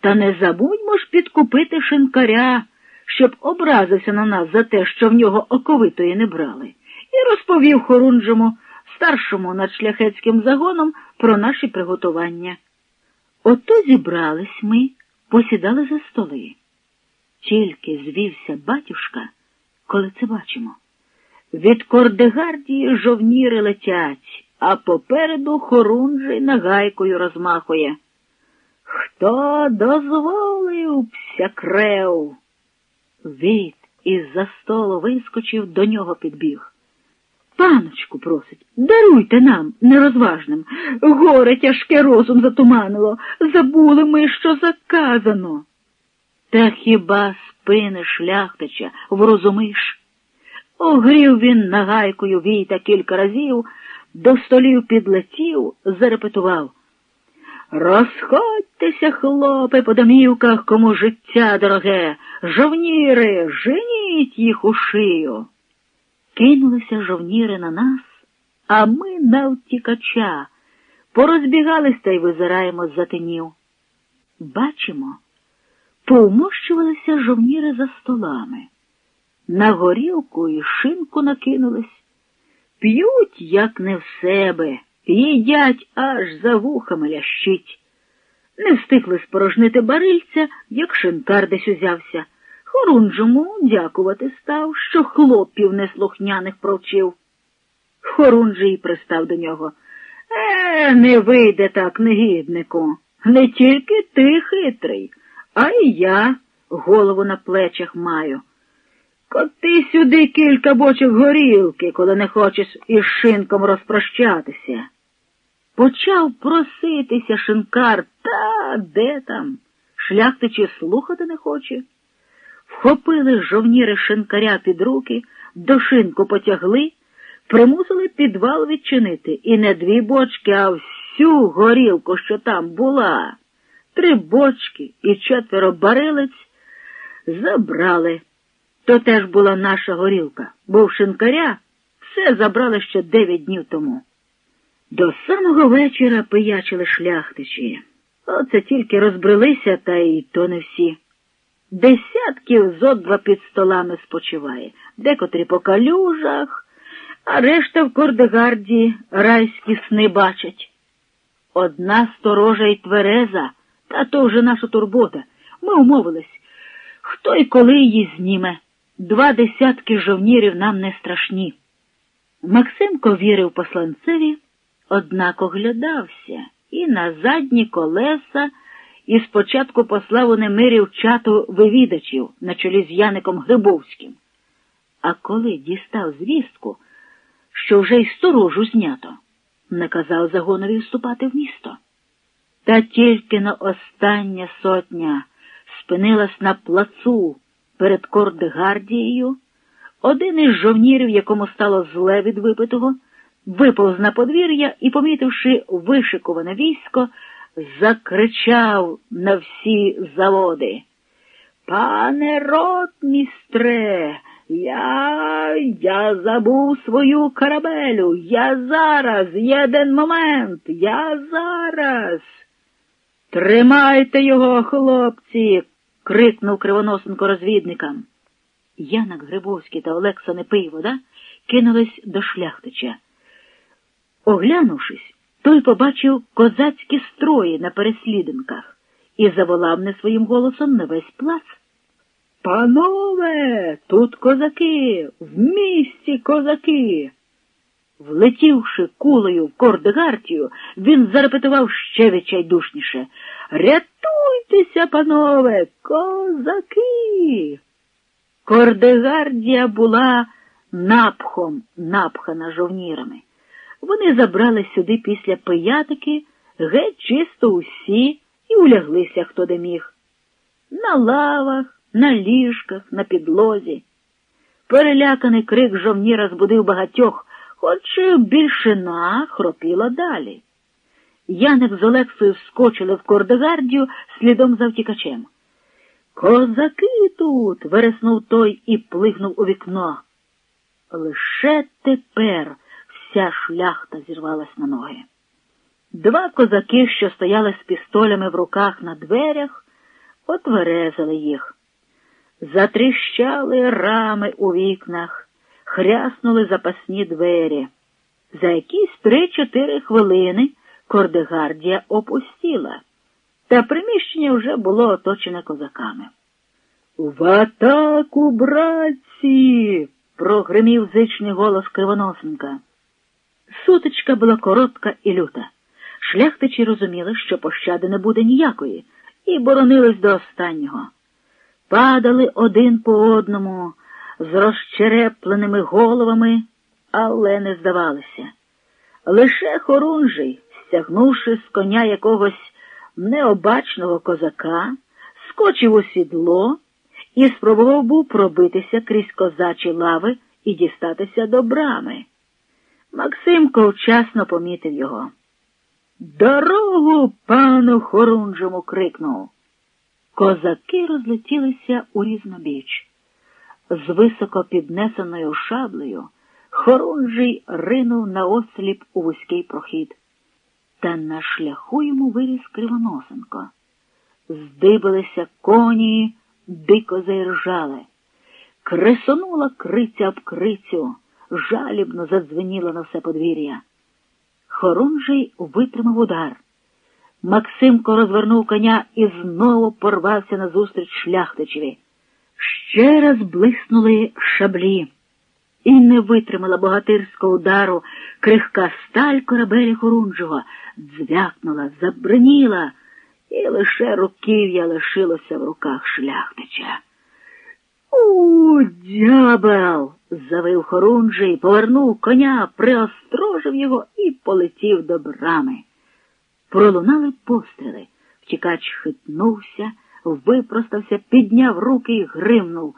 Та не забудьмо ж підкупити шинкаря, щоб образився на нас за те, що в нього оковитої не брали, і розповів Хорунжому, старшому над шляхетським загоном, про наші приготування. Ото зібрались ми, посідали за столи. Тільки звівся батюшка, коли це бачимо. Від Кордегардії жовніри летять, а попереду хорунжий нагайкою розмахує. Хто дозволив псякрев? Війт із-за столу вискочив, до нього підбіг. Паночку просить, даруйте нам, нерозважним. Горе тяжке розум затуманило. Забули ми, що заказано. Та хіба спини шляхтича врозумиш? Огрів він нагайкою війта кілька разів, до столів підлетів, зарепетував. Розходьтеся, хлопи, по домівках, кому життя дороге, жовніри, женіть їх у шию. Кинулися жовніри на нас, а ми на втікача. Порозбігались та й визираємо з затинів. Бачимо, повмощувалися жовніри за столами. На горілку і шинку накинулись. П'ють, як не в себе, їдять, аж за вухами лящить. Не встигли спорожнити барильця, як шинкар десь узявся. Хорунжому дякувати став, що хлопів неслухняних провчив. Хорунжий пристав до нього. Е, не вийде так, негіднику. Не тільки ти хитрий, а й я голову на плечах маю. Коти сюди кілька бочок горілки, коли не хочеш із шинком розпрощатися. Почав проситися шинкар, та де там? Шляхтичі слухати не хоче. Вхопили жовніри шинкаря під руки, до шинку потягли, примусили підвал відчинити і не дві бочки, а всю горілку, що там була. Три бочки і четверо барилиць забрали. То теж була наша горілка, бо в шинкаря все забрали ще дев'ять днів тому. До самого вечора пиячили шляхтичі. Оце тільки розбрелися, та й то не всі. Десятків зо два під столами спочиває, декотрі по калюжах, а решта в Кордегарді райські сни бачать. Одна сторожа й твереза, та то вже наша турбота. Ми умовились, хто й коли її зніме. Два десятки жовнірів нам не страшні. Максимко вірив посланцеві, однак оглядався і на задні колеса і спочатку послав у немирів чату вивідачів на чолі з Яником Грибовським. А коли дістав звістку, що вже й сторожу знято, наказав загонові вступати в місто. Та тільки на остання сотня спинилась на плацу перед Кордгардією, один із жовнірів, якому стало зле від випитого, виповз на подвір'я і, помітивши вишикуване військо, закричав на всі заводи. Пане ротмістре, я я забув свою корабелю. Я зараз, єден момент, я зараз. Тримайте його, хлопці, крикнув кривоносенко розвідникам. Янак Грибовський та Олекса Непийвода кинулись до шляхтича. Оглянувшись, той побачив козацькі строї на переслідинках і заволав не своїм голосом на весь плац. Панове, тут козаки, в місті козаки. Влетівши кулею в Кордегартію, він зарепетував ще відчайдушніше. Рятуйтеся, панове, козаки. Кордегардія була напхом напхана жовнірами. Вони забрали сюди після пиятики геть чисто усі і уляглися, хто де міг. На лавах, на ліжках, на підлозі. Переляканий крик жовніра збудив багатьох, хоч більшина хропіла далі. Яник з Олексою вскочили в Кордегардію слідом за втікачем. Козаки тут. вереснув той і плигнув у вікно. Лише тепер вся шляхта зірвалась на ноги. Два козаки, що стояли з пістолями в руках на дверях, отверезали їх. Затріщали рами у вікнах, хряснули запасні двері. За якісь три-чотири хвилини Кордегардія опустіла, та приміщення вже було оточене козаками. В атаку, братці! прогримів зичний голос Кривоносенка. Сутичка була коротка і люта. Шляхтичі розуміли, що пощади не буде ніякої, і боронились до останнього. Падали один по одному з розчерепленими головами, але не здавалися. Лише хорунжий, стягнувши з коня якогось необачного козака, скочив у сідло і спробував був пробитися крізь козачі лави і дістатися до брами. Максимко вчасно помітив його. Дорогу пану Хорунжому крикнув. Козаки розлетілися у різнобіч. З високо піднесеною шаблею Хорунжий ринув на осліп у вузький прохід. Та на шляху йому виріс Кривоносенко. Здибилися коні, дико заіржали. Кресонула криця об крицю, жалібно задзвеніла на все подвір'я. Хорунжий витримав удар. Максимко розвернув коня і знову порвався назустріч шляхтичеві. Ще раз блиснули шаблі, і не витримала богатирського удару крихка сталь корабелі Хорунжого, дзвякнула, забриніла, і лише руків'я лишилося в руках шляхтича. У, дябел! завив Хорунжий, повернув коня, приострожив його і полетів до брами. Пролунали постріли. Втікач хитнувся, випростався, підняв руки і гримнув.